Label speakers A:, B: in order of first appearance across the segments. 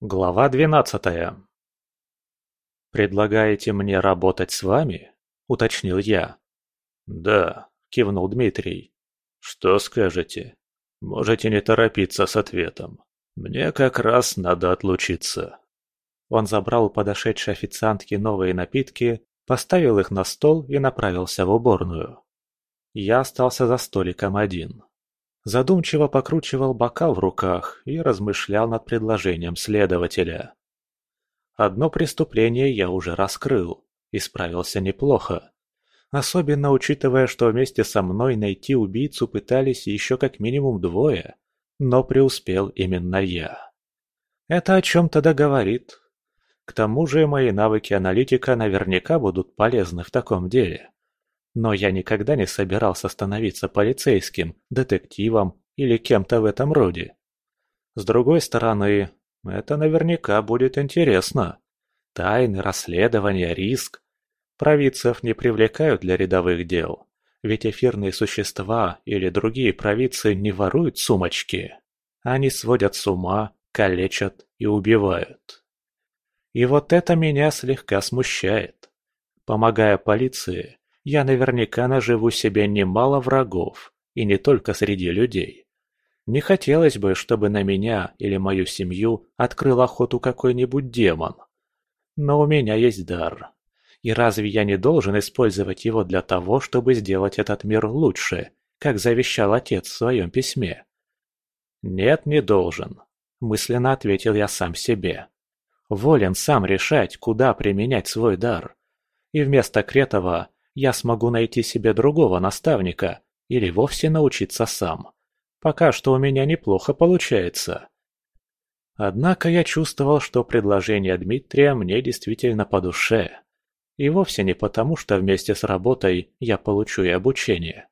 A: Глава двенадцатая «Предлагаете мне работать с вами?» – уточнил я. «Да», – кивнул Дмитрий. «Что скажете? Можете не торопиться с ответом. Мне как раз надо отлучиться». Он забрал у подошедшей официантки новые напитки, поставил их на стол и направился в уборную. Я остался за столиком один. Задумчиво покручивал бокал в руках и размышлял над предложением следователя. Одно преступление я уже раскрыл и справился неплохо. Особенно учитывая, что вместе со мной найти убийцу пытались еще как минимум двое, но преуспел именно я. Это о чем-то договорит. К тому же мои навыки аналитика наверняка будут полезны в таком деле. Но я никогда не собирался становиться полицейским, детективом или кем-то в этом роде. С другой стороны, это наверняка будет интересно. Тайны, расследования, риск. Провидцев не привлекают для рядовых дел, ведь эфирные существа или другие провидцы не воруют сумочки. Они сводят с ума, калечат и убивают. И вот это меня слегка смущает. Помогая полиции, я наверняка наживу себе немало врагов, и не только среди людей. Не хотелось бы, чтобы на меня или мою семью открыл охоту какой-нибудь демон. Но у меня есть дар. И разве я не должен использовать его для того, чтобы сделать этот мир лучше, как завещал отец в своем письме? Нет, не должен, мысленно ответил я сам себе. Волен сам решать, куда применять свой дар. И вместо Кретова я смогу найти себе другого наставника или вовсе научиться сам. Пока что у меня неплохо получается. Однако я чувствовал, что предложение Дмитрия мне действительно по душе. И вовсе не потому, что вместе с работой я получу и обучение.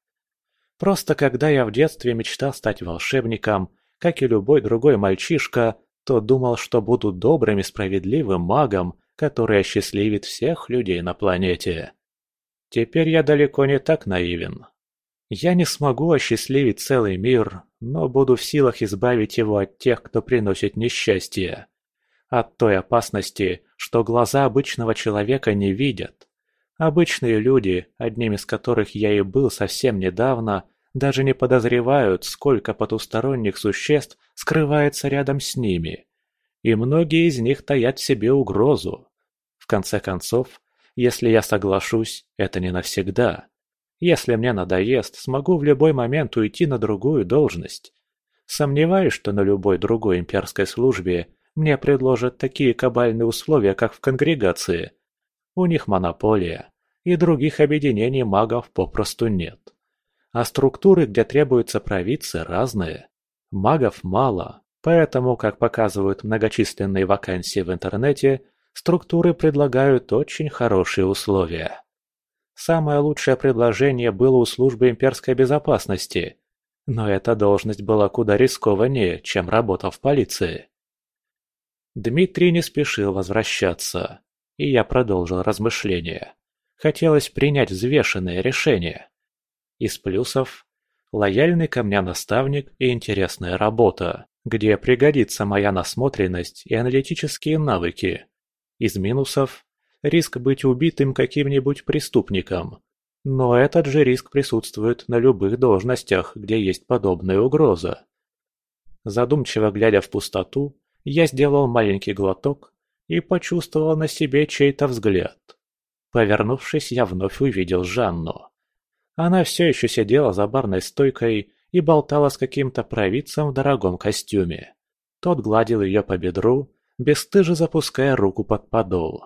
A: Просто когда я в детстве мечтал стать волшебником, как и любой другой мальчишка, то думал, что буду добрым и справедливым магом, который осчастливит всех людей на планете. Теперь я далеко не так наивен. Я не смогу осчастливить целый мир, но буду в силах избавить его от тех, кто приносит несчастье. От той опасности, что глаза обычного человека не видят. Обычные люди, одним из которых я и был совсем недавно, даже не подозревают, сколько потусторонних существ скрывается рядом с ними. И многие из них таят в себе угрозу. В конце концов, если я соглашусь, это не навсегда. Если мне надоест, смогу в любой момент уйти на другую должность. Сомневаюсь, что на любой другой имперской службе мне предложат такие кабальные условия, как в конгрегации. У них монополия, и других объединений магов попросту нет. А структуры, где требуются провидцы, разные. Магов мало, поэтому, как показывают многочисленные вакансии в интернете, структуры предлагают очень хорошие условия. Самое лучшее предложение было у службы имперской безопасности, но эта должность была куда рискованнее, чем работа в полиции. Дмитрий не спешил возвращаться, и я продолжил размышления. Хотелось принять взвешенное решение. Из плюсов – лояльный ко мне наставник и интересная работа, где пригодится моя насмотренность и аналитические навыки. Из минусов – риск быть убитым каким-нибудь преступником. Но этот же риск присутствует на любых должностях, где есть подобная угроза. Задумчиво глядя в пустоту, я сделал маленький глоток и почувствовал на себе чей-то взгляд. Повернувшись, я вновь увидел Жанну. Она все еще сидела за барной стойкой и болтала с каким-то провидцем в дорогом костюме. Тот гладил ее по бедру, бесстыже запуская руку под подол.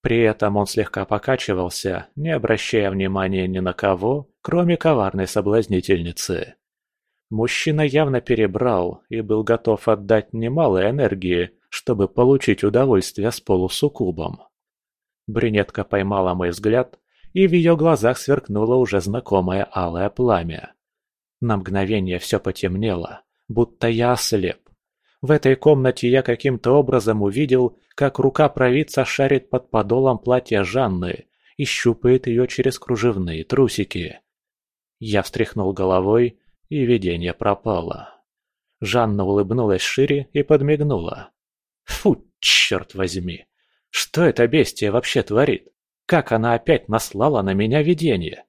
A: При этом он слегка покачивался, не обращая внимания ни на кого, кроме коварной соблазнительницы. Мужчина явно перебрал и был готов отдать немало энергии, чтобы получить удовольствие с полусуккубом. Брюнетка поймала мой взгляд, и в ее глазах сверкнуло уже знакомое алое пламя. На мгновение все потемнело, будто я ослеп. В этой комнате я каким-то образом увидел, как рука провидца шарит под подолом платья Жанны и щупает ее через кружевные трусики. Я встряхнул головой, и видение пропало. Жанна улыбнулась шире и подмигнула. Фу, черт возьми! Что это бестия вообще творит? Как она опять наслала на меня видение?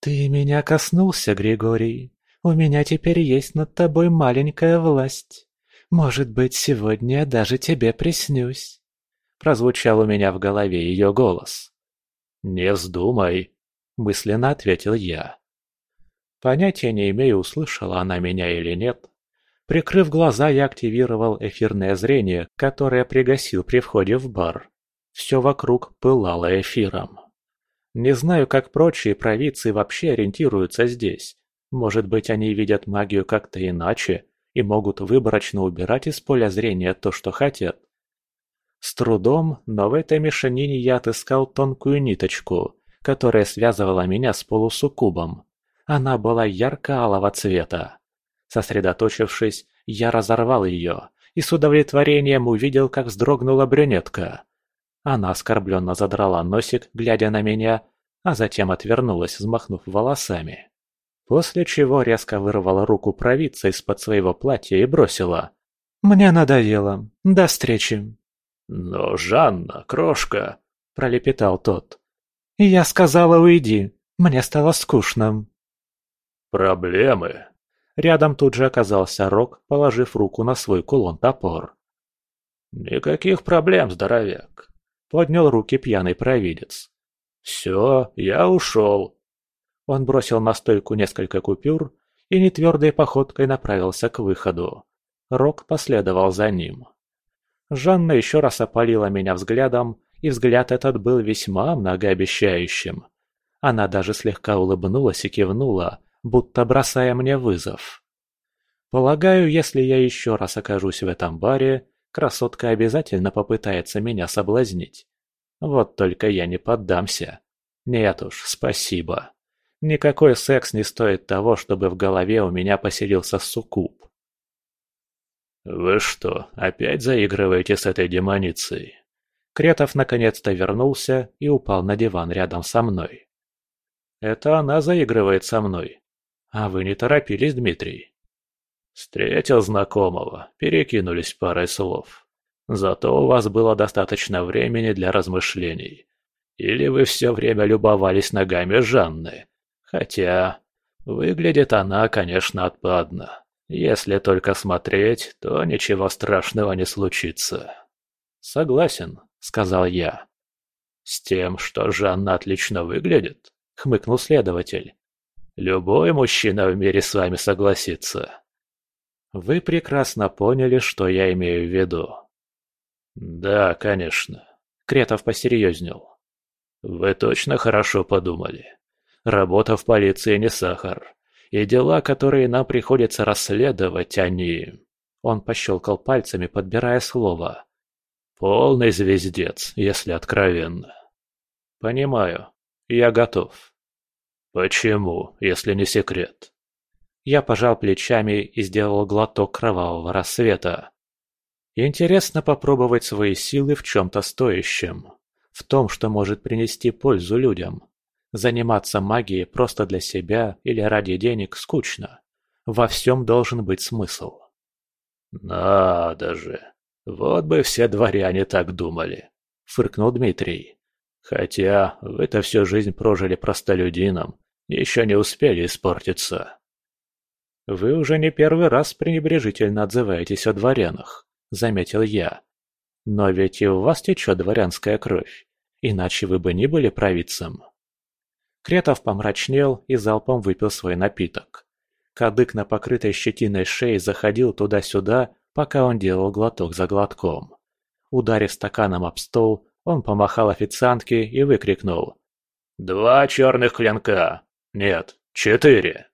A: «Ты меня коснулся, Григорий. У меня теперь есть над тобой маленькая власть. Может быть, сегодня я даже тебе приснюсь». Прозвучал у меня в голове ее голос. «Не вздумай», — мысленно ответил я. Понятия не имею, услышала она меня или нет. Прикрыв глаза, я активировал эфирное зрение, которое пригасил при входе в бар. Все вокруг пылало эфиром. Не знаю, как прочие провидцы вообще ориентируются здесь. Может быть, они видят магию как-то иначе и могут выборочно убирать из поля зрения то, что хотят. С трудом, но в этой мешанине я отыскал тонкую ниточку, которая связывала меня с полусуккубом. Она была ярко-алого цвета. Сосредоточившись, я разорвал ее и с удовлетворением увидел, как вздрогнула брюнетка. Она оскорбленно задрала носик, глядя на меня, а затем отвернулась, взмахнув волосами. После чего резко вырвала руку провидца из-под своего платья и бросила. «Мне надоело. До встречи».
B: «Но, Жанна, крошка!» – пролепетал тот.
A: «Я сказала, уйди. Мне стало скучно».
B: «Проблемы?»
A: Рядом тут же оказался Рок, положив руку на свой кулон-топор.
B: «Никаких проблем, здоровяк!»
A: – поднял руки пьяный провидец.
B: «Все, я ушел!»
A: Он бросил на стойку несколько купюр и нетвердой походкой направился к выходу. Рок последовал за ним. Жанна еще раз опалила меня взглядом, и взгляд этот был весьма многообещающим. Она даже слегка улыбнулась и кивнула, будто бросая мне вызов. Полагаю, если я еще раз окажусь в этом баре, красотка обязательно попытается меня соблазнить. Вот только я не поддамся. Нет уж, спасибо. Никакой секс не стоит того, чтобы в голове у меня поселился суккуб.
B: «Вы что, опять заигрываете с этой демоницей?»
A: Кретов наконец-то вернулся и упал на диван рядом со мной. «Это она заигрывает со мной. А вы не торопились, Дмитрий?»
B: «Встретил знакомого, перекинулись парой слов. Зато у вас было достаточно времени для размышлений. Или вы все время любовались ногами Жанны. Хотя, выглядит она, конечно, отпадно. Если только смотреть, то ничего страшного не случится».
A: «Согласен», — сказал я.
B: «С тем, что Жанна отлично выглядит?» — хмыкнул следователь. Любой мужчина в мире с вами согласится.
A: Вы прекрасно поняли, что я имею в виду.
B: Да, конечно.
A: Кретов посерьезнел.
B: Вы точно хорошо подумали. Работа в полиции не сахар. И дела, которые нам приходится расследовать, они... Он пощелкал пальцами, подбирая слово. Полный звездец, если откровенно.
A: Понимаю. Я готов.
B: «Почему, если не секрет?»
A: Я пожал плечами и сделал глоток кровавого рассвета. Интересно попробовать свои силы в чем-то стоящем. В том, что может принести пользу людям. Заниматься магией просто для себя или ради денег скучно. Во всем должен быть смысл.
B: «Надо же! Вот бы все дворяне так думали!» — фыркнул Дмитрий. Хотя вы-то всю жизнь прожили простолюдином, еще не успели испортиться.
A: Вы уже не первый раз пренебрежительно отзываетесь о дворянах, заметил я. Но ведь и у вас течет дворянская кровь, иначе вы бы не были провидцем. Кретов помрачнел и залпом выпил свой напиток. Кадык на покрытой щетиной шее заходил туда-сюда, пока он делал глоток за глотком. Ударив стаканом об стол, он помахал официантке и выкрикнул.
B: «Два черных клинка! Нет, четыре!»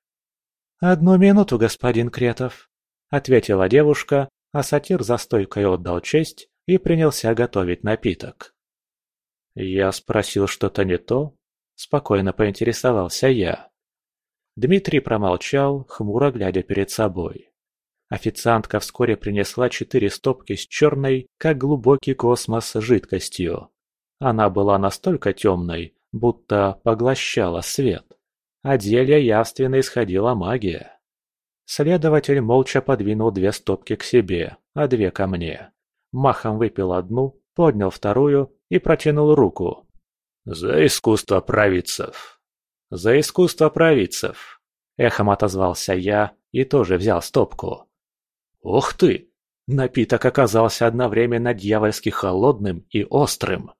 A: «Одну минуту, господин Кретов», — ответила девушка, а сатир за стойкой отдал честь и принялся готовить напиток. Я спросил что-то не то, спокойно поинтересовался я. Дмитрий промолчал, хмуро глядя перед собой. Официантка вскоре принесла четыре стопки с черной, как глубокий космос, жидкостью. Она была настолько темной, будто поглощала свет. От зелья явственно исходила магия. Следователь молча подвинул две стопки к себе, а две ко мне. махом выпил одну, поднял вторую и протянул руку.
B: «За искусство провидцев!»
A: «За искусство провидцев!» Эхом отозвался я и тоже взял стопку. «Ух ты!» Напиток оказался одновременно дьявольски холодным и острым.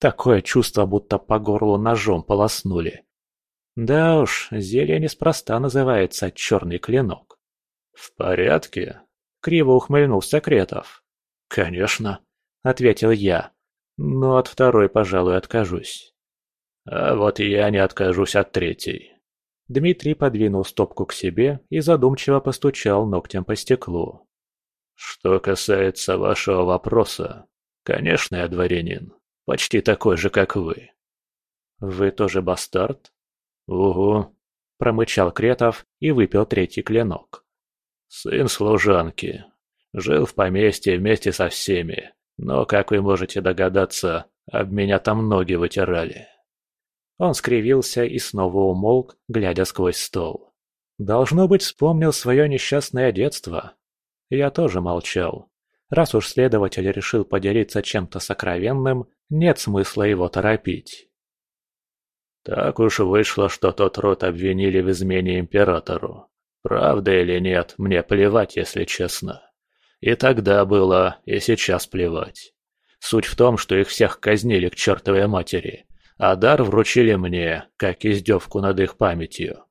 A: Такое чувство, будто по горлу ножом полоснули. Да уж, зелье неспроста называется «черный клинок».
B: «В порядке?»
A: — криво ухмыльнулся Кретов. «Конечно», — ответил я, — «но от второй, пожалуй, откажусь».
B: «А вот я не откажусь от третьей».
A: Дмитрий подвинул стопку к себе и задумчиво постучал ногтем по стеклу.
B: «Что касается вашего вопроса, конечно, я дворянин, почти такой же, как вы».
A: «Вы тоже бастард?»
B: «Угу», — промычал Кретов и выпил третий клинок. «Сын служанки. Жил в поместье вместе со всеми, но, как вы можете догадаться, об меня там ноги вытирали».
A: Он скривился и снова умолк, глядя сквозь стол. Должно быть, вспомнил свое несчастное детство, я тоже молчал. Раз уж следователь решил поделиться чем-то сокровенным, нет смысла его торопить.
B: Так уж вышло, что тот род обвинили в измене императору. Правда или нет, мне плевать, если честно. И тогда было, и сейчас плевать. Суть в том, что их всех казнили к чертовой матери, а дар вручили мне, как издевку над их памятью.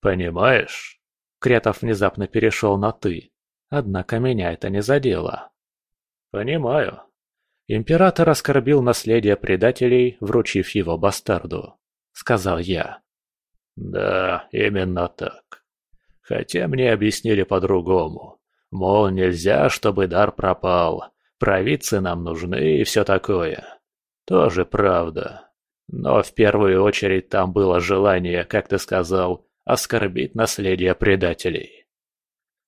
B: Понимаешь?
A: Кретов внезапно перешел на «ты». Однако меня это не задело.
B: Понимаю.
A: Император оскорбил наследие предателей, вручив его бастарду, сказал я.
B: Да, именно так. Хотя мне объяснили по-другому. Мол, нельзя, чтобы дар пропал. Провидцы нам нужны и все такое. Тоже правда. Но в первую очередь там было желание, как ты сказал, оскорбить наследие предателей.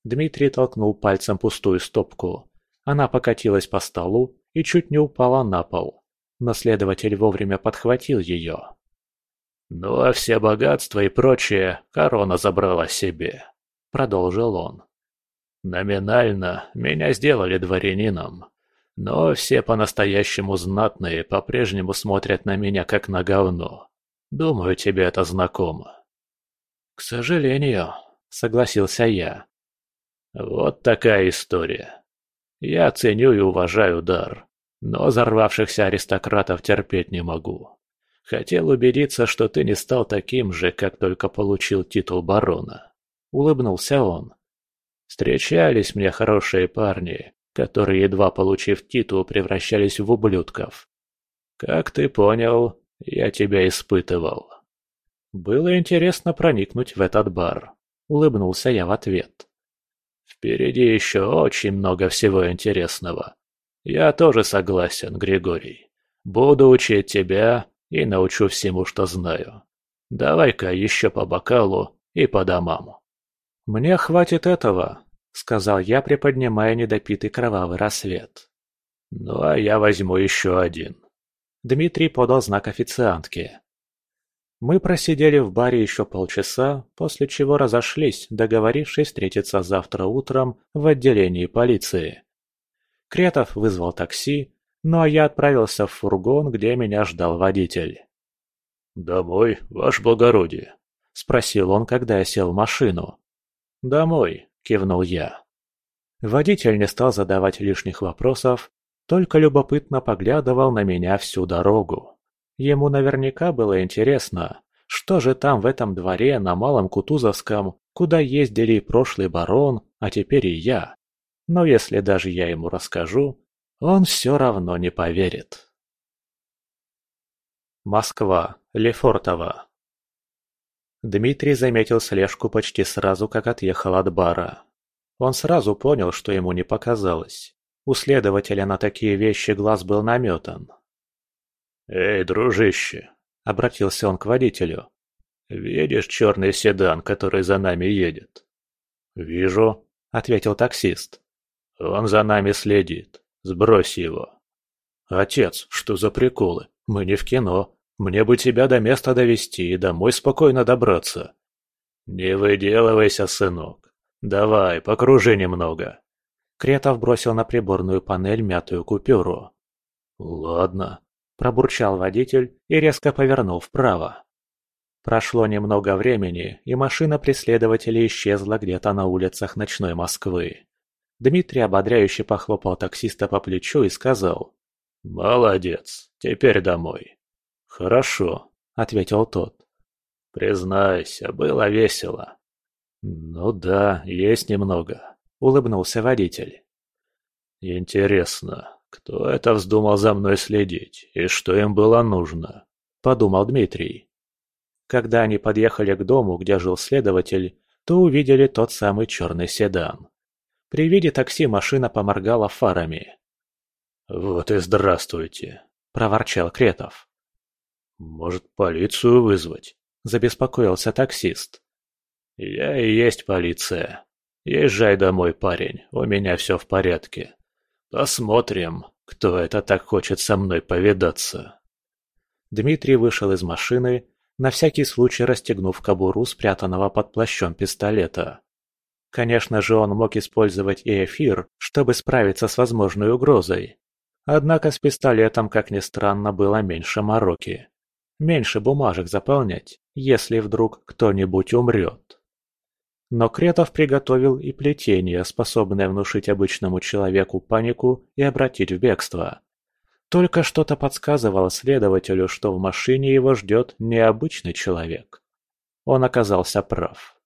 A: Дмитрий толкнул пальцем пустую стопку. Она покатилась по столу и чуть не упала на пол. Наследователь вовремя подхватил ее.
B: «Ну а все богатства и прочее корона забрала себе», — продолжил он. «Номинально меня сделали дворянином, но все по-настоящему знатные по-прежнему смотрят на меня как на говно. Думаю, тебе это знакомо».
A: «К сожалению», — согласился я.
B: Вот такая история. Я ценю и уважаю дар, но взорвавшихся аристократов терпеть не могу. Хотел убедиться, что ты не стал таким же, как только получил титул барона. Улыбнулся он. Встречались мне хорошие парни, которые, едва получив титул, превращались в ублюдков. Как ты понял, я тебя испытывал.
A: Было интересно проникнуть в этот бар. Улыбнулся я в ответ.
B: Впереди еще очень много всего интересного. Я тоже согласен, Григорий. Буду учить тебя и научу всему, что знаю. Давай-ка еще по бокалу и по домам.
A: Мне хватит этого, сказал я, приподнимая недопитый кровавый рассвет.
B: Ну а я возьму еще один.
A: Дмитрий подал знак официантке. Мы просидели в баре еще полчаса, после чего разошлись, договорившись встретиться завтра утром в отделении полиции. Кретов вызвал такси, ну а я отправился в фургон, где меня ждал водитель.
B: «Домой, ваше благородие?»
A: – спросил он, когда я сел в машину.
B: «Домой», – кивнул я.
A: Водитель не стал задавать лишних вопросов, только любопытно поглядывал на меня всю дорогу. Ему наверняка было интересно, что же там в этом дворе на Малом Кутузовском, куда ездили и прошлый барон, а теперь и я. Но если даже я ему расскажу, он все равно не поверит. Москва, Лефортово. Дмитрий заметил слежку почти сразу, как отъехал от бара. Он сразу понял, что ему не показалось. У следователя на такие вещи глаз был наметан.
B: «Эй, дружище!» — обратился он к водителю. «Видишь черный седан, который за нами едет?»
A: «Вижу», — ответил таксист.
B: «Он за нами следит. Сбрось его».
A: «Отец, что за приколы? Мы не в кино. Мне бы тебя до места довести и домой спокойно добраться».
B: «Не выделывайся, сынок. Давай, покружи немного».
A: Кретов бросил на приборную панель мятую купюру. «Ладно», – пробурчал водитель и резко повернул вправо. Прошло немного времени, и машина преследователя исчезла где-то на улицах ночной Москвы. Дмитрий ободряюще похлопал таксиста по плечу и сказал. «Молодец, теперь домой». «Хорошо», — ответил тот. «Признайся, было весело». «Ну да, есть немного», — улыбнулся водитель. «Интересно, кто это вздумал за мной следить и что им было нужно?» – подумал Дмитрий. Когда они подъехали к дому, где жил следователь, то увидели тот самый черный седан. При виде такси машина поморгала фарами. «Вот и здравствуйте», – проворчал Кретов. «Может, полицию вызвать?» – забеспокоился таксист. «Я и есть полиция. Езжай домой, парень, у меня все в порядке. Посмотрим, кто это так хочет со мной повидаться». Дмитрий вышел из машины, на всякий случай расстегнув кобуру спрятанного под плащом пистолета. Конечно же, он мог использовать и эфир, чтобы справиться с возможной угрозой. Однако с пистолетом, как ни странно, было меньше мороки. Меньше бумажек заполнять, если вдруг кто-нибудь умрет. Но Кретов приготовил и плетение, способное внушить обычному человеку панику и обратить в бегство. Только что-то подсказывало следователю, что в машине его ждет необычный человек. Он оказался прав.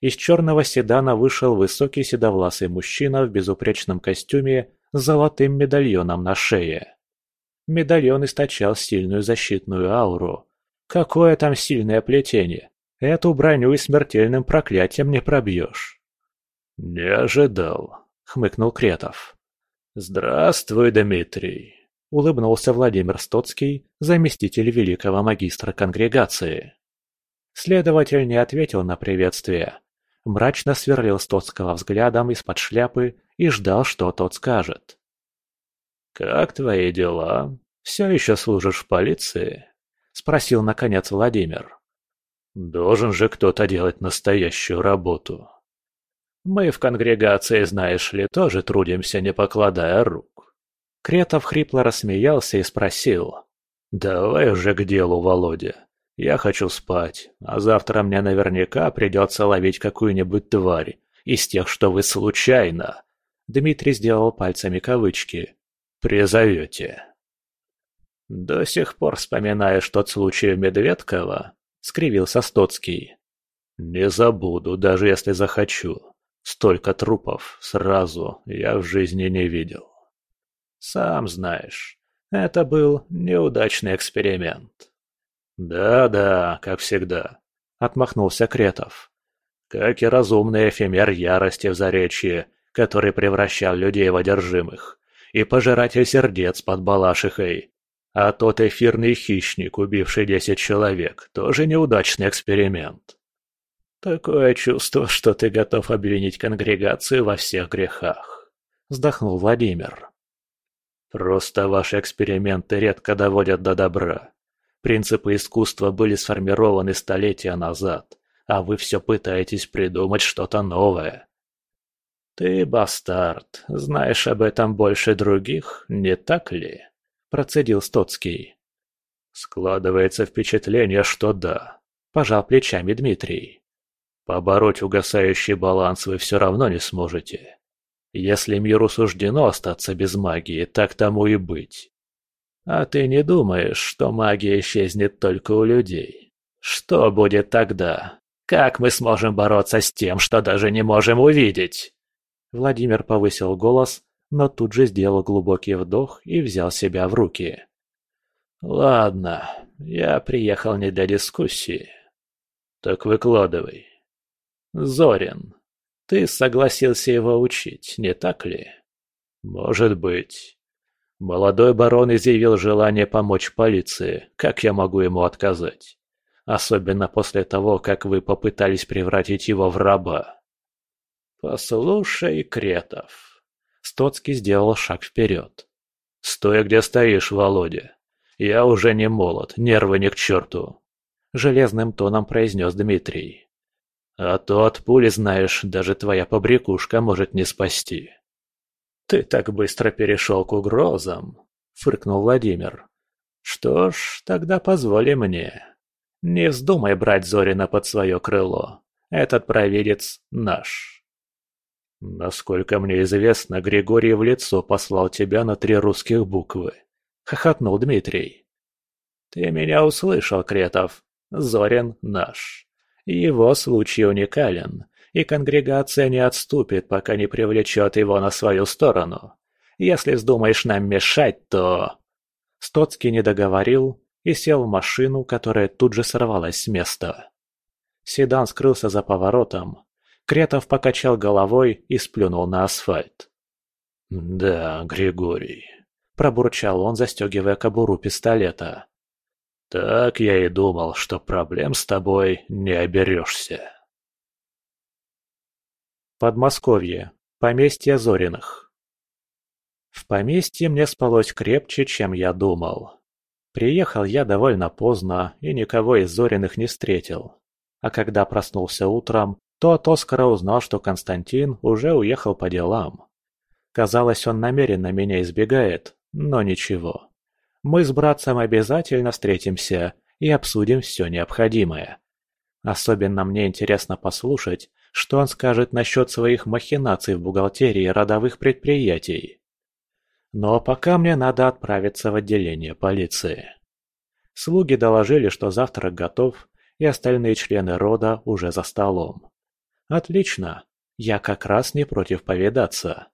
A: Из черного седана вышел высокий седовласый мужчина в безупречном костюме с золотым медальоном на шее. Медальон источал сильную защитную ауру. Какое там сильное плетение! Эту броню и смертельным проклятием не пробьешь. «Не ожидал», — хмыкнул Кретов. «Здравствуй, Дмитрий», — улыбнулся Владимир Стоцкий, заместитель великого магистра конгрегации. Следователь не ответил на приветствие. Мрачно сверлил Стоцкого взглядом из-под шляпы и ждал, что тот скажет. «Как твои дела? Все еще служишь в полиции?» — спросил, наконец, Владимир. «Должен же кто-то делать настоящую работу. Мы в конгрегации, знаешь ли, тоже трудимся, не покладая рук». Кретов хрипло рассмеялся и спросил. «Давай уже к делу, Володя. Я хочу спать, а завтра мне наверняка придется ловить какую-нибудь тварь из тех, что вы случайно...» Дмитрий сделал пальцами кавычки призовете. До сих пор вспоминаешь тот случай в Медведково? Скривился Стоцкий. Не забуду, даже если захочу. Столько трупов сразу я в жизни не видел. Сам знаешь, это был неудачный эксперимент. Да-да, как всегда, отмахнулся Кретов. Как и разумный эфемер ярости в заречье, который превращал людей в одержимых и пожиратель сердец под Балашихой. А тот эфирный хищник, убивший десять человек, тоже неудачный эксперимент. Такое чувство, что ты готов обвинить конгрегацию во всех грехах. Вздохнул Владимир. Просто ваши эксперименты редко доводят до добра. Принципы искусства были сформированы столетия назад, а вы все пытаетесь придумать что-то новое. «Ты бастард, знаешь об этом больше других, не так ли?» – процедил Стоцкий. «Складывается впечатление, что да», – пожал плечами Дмитрий. «Побороть угасающий баланс вы все равно не сможете. Если миру суждено остаться без магии, так тому и быть. А ты не думаешь, что магия исчезнет только у людей? Что будет тогда? Как мы сможем бороться с тем, что даже не можем увидеть?» Владимир повысил голос, но тут же сделал глубокий вдох и взял себя в руки. «Ладно, я приехал не для дискуссии. Так выкладывай. Зорин, ты согласился его учить, не так ли? Может быть. Молодой барон изъявил желание помочь полиции, как я могу ему отказать? Особенно после того, как вы попытались превратить его в раба. «Послушай, Кретов». Стоцкий сделал шаг вперед. «Стой, где стоишь, Володя. Я уже не молод, нервы не к черту», — железным тоном произнес Дмитрий. «А то от пули, знаешь, даже твоя побрякушка может не спасти». «Ты так быстро перешел к угрозам», — фыркнул Владимир. «Что ж, тогда позволи мне. Не вздумай брать Зорина под свое крыло. Этот провидец наш». «Насколько мне известно, Григорий в лицо послал тебя на три русских буквы», — хохотнул Дмитрий. «Ты меня услышал, Кретов. Зорин наш. Его случай уникален, и конгрегация не отступит, пока не привлечет его на свою сторону. Если вздумаешь нам мешать, то...» Стоцкий не договорил и сел в машину, которая тут же сорвалась с места. Седан скрылся за поворотом. Кретов покачал головой и сплюнул на асфальт. «Да, Григорий», — пробурчал он, застегивая кобуру пистолета. «Так я и думал, что проблем с тобой не оберешься». Подмосковье. Поместье Зориных. В поместье мне спалось крепче, чем я думал. Приехал я довольно поздно и никого из Зориных не встретил. А когда проснулся утром, то от Оскара узнал, что Константин уже уехал по делам. Казалось, он намеренно меня избегает, но ничего. Мы с братцем обязательно встретимся и обсудим все необходимое. Особенно мне интересно послушать, что он скажет насчет своих махинаций в бухгалтерии родовых предприятий. Но пока мне надо отправиться в отделение полиции. Слуги доложили, что завтрак готов, и остальные члены рода уже за столом. Отлично, я как раз не против повидаться.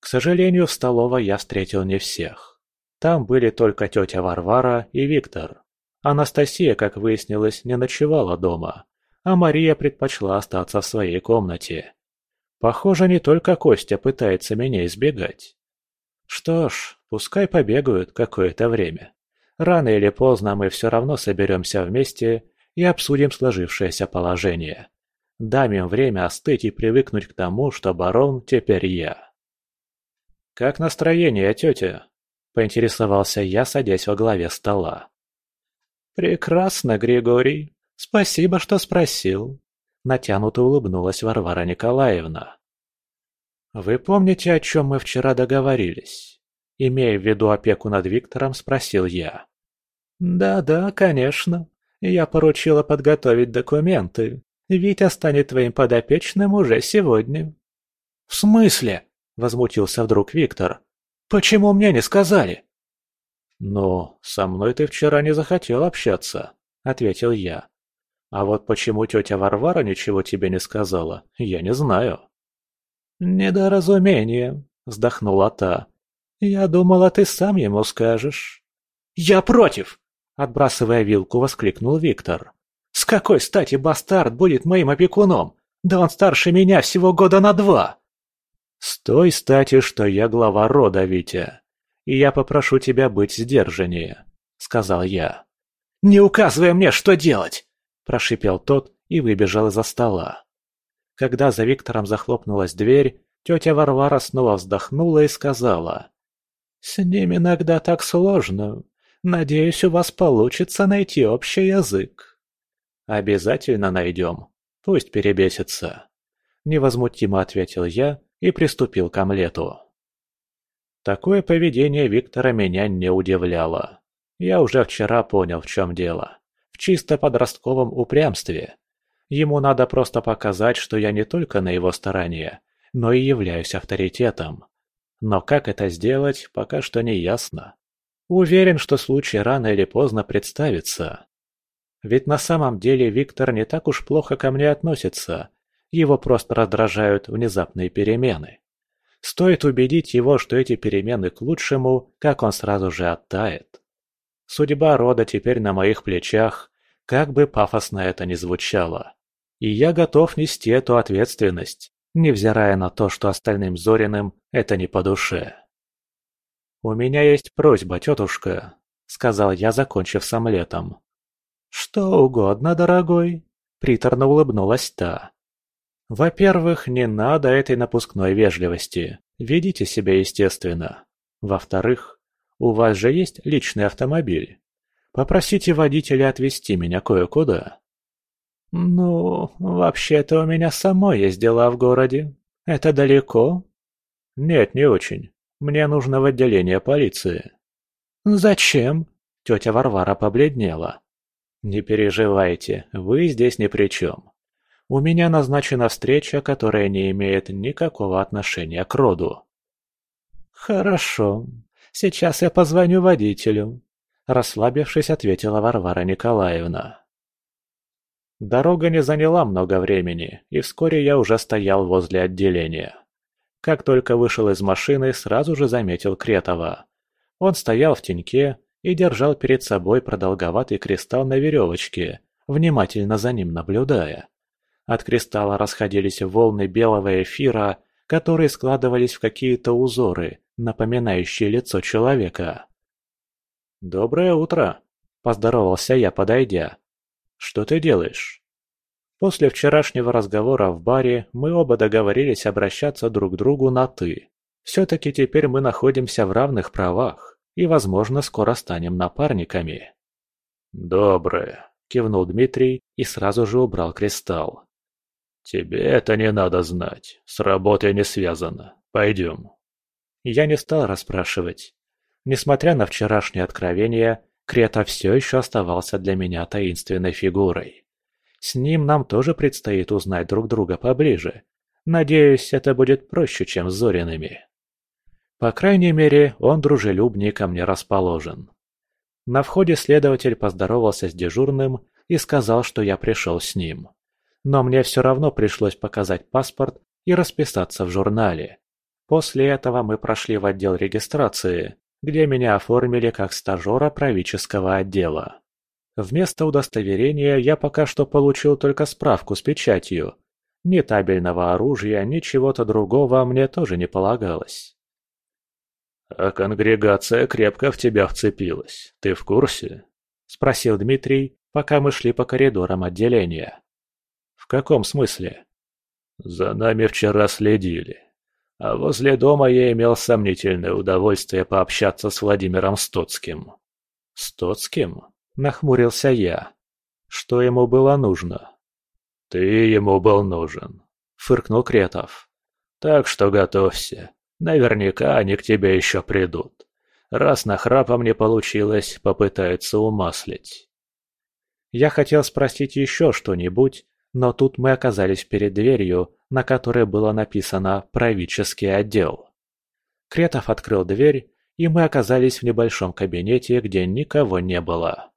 A: К сожалению, в столовой я встретил не всех. Там были только тетя Варвара и Виктор. Анастасия, как выяснилось, не ночевала дома, а Мария предпочла остаться в своей комнате. Похоже, не только Костя пытается меня избегать. Что ж, пускай побегают какое-то время. Рано или поздно мы все равно соберемся вместе и обсудим сложившееся положение. Дам им время остыть и привыкнуть к тому, что барон теперь я. «Как настроение, тетя?» – поинтересовался я, садясь во главе стола. «Прекрасно, Григорий. Спасибо, что спросил», – натянуто улыбнулась Варвара Николаевна. «Вы помните, о чем мы вчера договорились?» Имея в виду опеку над Виктором, спросил я. «Да-да, конечно. Я поручила подготовить документы. Витя станет твоим подопечным уже сегодня». «В смысле?» – возмутился вдруг Виктор. «Почему мне не сказали?» «Ну, со мной ты вчера не захотел общаться», – ответил я. «А вот почему тетя Варвара ничего тебе не сказала, я не знаю». «Недоразумение», — вздохнула та. «Я думала, ты сам ему скажешь». «Я против!» — отбрасывая вилку, воскликнул Виктор. «С какой стати бастард будет моим опекуном? Да он старше меня всего года на два!» «С той стати, что я глава рода, Витя, и я попрошу тебя быть сдержаннее», — сказал я. «Не указывай мне, что делать!» – прошипел тот и выбежал из-за стола. Когда за Виктором захлопнулась дверь, тетя Варвара снова вздохнула и сказала. «С ним иногда так сложно. Надеюсь, у вас получится найти общий язык». «Обязательно найдем. Пусть перебесится», — невозмутимо ответил я и приступил к омлету. Такое поведение Виктора меня не удивляло. Я уже вчера понял, в чем дело. В чисто подростковом упрямстве. Ему надо просто показать, что я не только на его стороне, но и являюсь авторитетом. Но как это сделать, пока что не ясно. Уверен, что случай рано или поздно представится. Ведь на самом деле Виктор не так уж плохо ко мне относится. Его просто раздражают внезапные перемены. Стоит убедить его, что эти перемены к лучшему, как он сразу же оттает. Судьба рода теперь на моих плечах, как бы пафосно это ни звучало. И я готов нести эту ответственность, невзирая на то, что остальным Зориным это не по душе. «У меня есть просьба, тетушка», — сказал я, закончив с омлетом. «Что угодно, дорогой», — приторно улыбнулась та. «Во-первых, не надо этой напускной вежливости. Ведите себя естественно. Во-вторых, у вас же есть личный автомобиль. Попросите водителя отвезти меня кое-куда. «Ну, вообще-то у меня самой есть дела в городе. Это далеко?» «Нет, не очень. Мне нужно в отделение полиции».
B: «Зачем?» – тетя Варвара побледнела.
A: «Не переживайте, вы здесь ни при чем. У меня назначена встреча, которая не имеет никакого отношения к роду».
B: «Хорошо. Сейчас я позвоню водителю», – расслабившись, ответила Варвара Николаевна.
A: Дорога не заняла много времени, и вскоре я уже стоял возле отделения. Как только вышел из машины, сразу же заметил Кретова. Он стоял в теньке и держал перед собой продолговатый кристалл на веревочке, внимательно за ним наблюдая. От кристалла расходились волны белого эфира, которые складывались в какие-то узоры, напоминающие лицо человека. «Доброе утро!» – поздоровался я, подойдя. «Что ты делаешь?» После вчерашнего разговора в баре мы оба договорились обращаться друг к другу на «ты». Все-таки теперь мы находимся в равных правах и, возможно, скоро станем напарниками.
B: «Доброе», — кивнул Дмитрий и сразу же убрал кристалл. «Тебе это не надо знать, с работой не связано. Пойдем».
A: Я не стал расспрашивать. Несмотря на вчерашнее откровение, Крета все еще оставался для меня таинственной фигурой. С ним нам тоже предстоит узнать друг друга поближе. Надеюсь, это будет проще, чем с Зориными. По крайней мере, он дружелюбнее ко мне расположен. На входе следователь поздоровался с дежурным и сказал, что я пришел с ним. Но мне все равно пришлось показать паспорт и расписаться в журнале. После этого мы прошли в отдел регистрации, где меня оформили как стажера правительского отдела. Вместо удостоверения я пока что получил только справку с печатью. Ни табельного оружия, ни чего-то другого мне тоже не полагалось.
B: «А конгрегация крепко в тебя вцепилась. Ты в курсе?» – спросил Дмитрий, пока мы шли по коридорам отделения.
A: «В каком смысле?»
B: «За нами вчера следили. А возле дома я имел сомнительное удовольствие пообщаться с Владимиром Стоцким».
A: «Стоцким?» – нахмурился я. «Что ему было нужно?»
B: «Ты ему был нужен», – фыркнул Кретов. «Так что готовься. Наверняка они к тебе еще придут. Раз нахрапом не получилось, попытаются умаслить.
A: Я хотел спросить еще что-нибудь, но тут мы оказались перед дверью, на которой было написано «Правительский отдел». Кретов открыл дверь, и мы оказались в небольшом кабинете, где никого не было.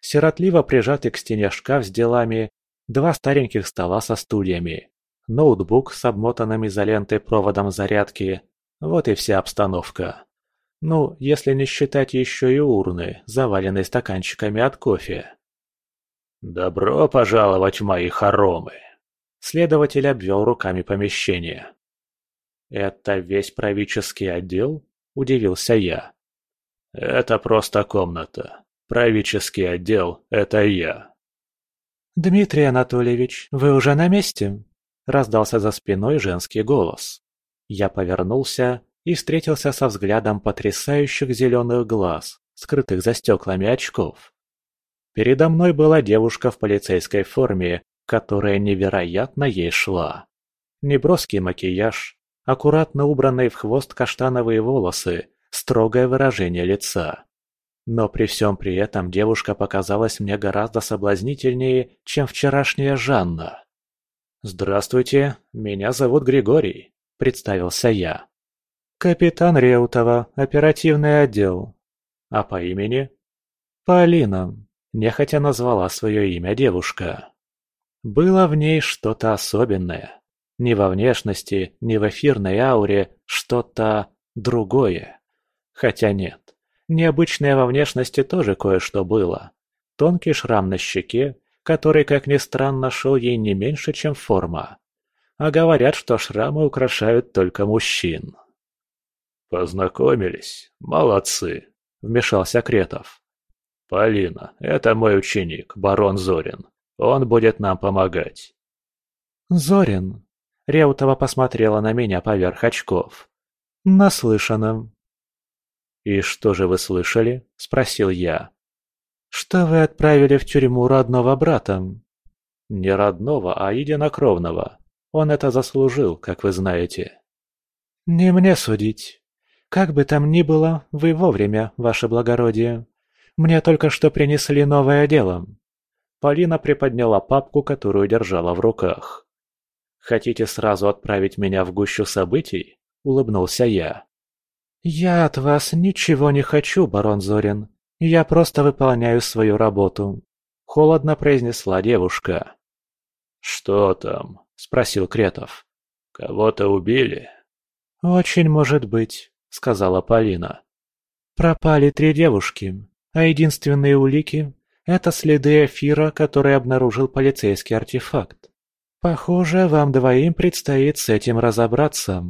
A: Сиротливо прижатый к стене шкаф с делами, два стареньких стола со стульями, ноутбук с обмотанным изолентой проводом зарядки, вот и вся обстановка. Ну, если не считать еще и урны, заваленные стаканчиками от кофе.
B: «Добро пожаловать в мои хоромы!»
A: Следователь обвел руками помещение. «Это весь правительский отдел?» – удивился я.
B: «Это просто комната. Правительский отдел – это я».
A: «Дмитрий Анатольевич, вы уже на месте?» – раздался за спиной женский голос. Я повернулся и встретился со взглядом потрясающих зеленых глаз, скрытых за стеклами очков. Передо мной была девушка в полицейской форме, которая невероятно ей шла. Неброский макияж, аккуратно убранные в хвост каштановые волосы, строгое выражение лица. Но при всем при этом девушка показалась мне гораздо соблазнительнее, чем вчерашняя Жанна. «Здравствуйте, меня зовут Григорий представился я. «Капитан Реутова, оперативный отдел». «А по имени?» «Полина», – нехотя назвала свое имя девушка. Было в ней что-то особенное. Ни во внешности, ни в эфирной ауре, что-то другое. Хотя нет, необычное во внешности тоже кое-что было. Тонкий шрам на щеке, который, как ни странно, шел ей не меньше, чем форма а говорят, что шрамы украшают только мужчин.
B: «Познакомились? Молодцы!» – вмешался Кретов. «Полина, это мой ученик, барон Зорин. Он будет нам помогать».
A: «Зорин?» – Реутова посмотрела на меня поверх очков. «Наслышано». «И что же вы слышали?» – спросил я. «Что вы отправили в тюрьму родного брата?» «Не родного, а единокровного. Он это заслужил, как вы знаете.
C: «Не мне судить. Как бы там ни было, вы вовремя, ваше благородие. Мне только что принесли новое дело».
A: Полина приподняла папку, которую держала в руках. «Хотите сразу отправить меня в гущу событий?» – улыбнулся я.
C: «Я от вас ничего не хочу, барон Зорин. Я просто выполняю свою работу», – холодно произнесла девушка.
A: «Что там?» – спросил Кретов. «Кого-то убили?»
C: «Очень может быть», — сказала Полина. «Пропали три девушки, а единственные улики — это следы эфира, который обнаружил полицейский артефакт. Похоже, вам двоим предстоит с этим разобраться».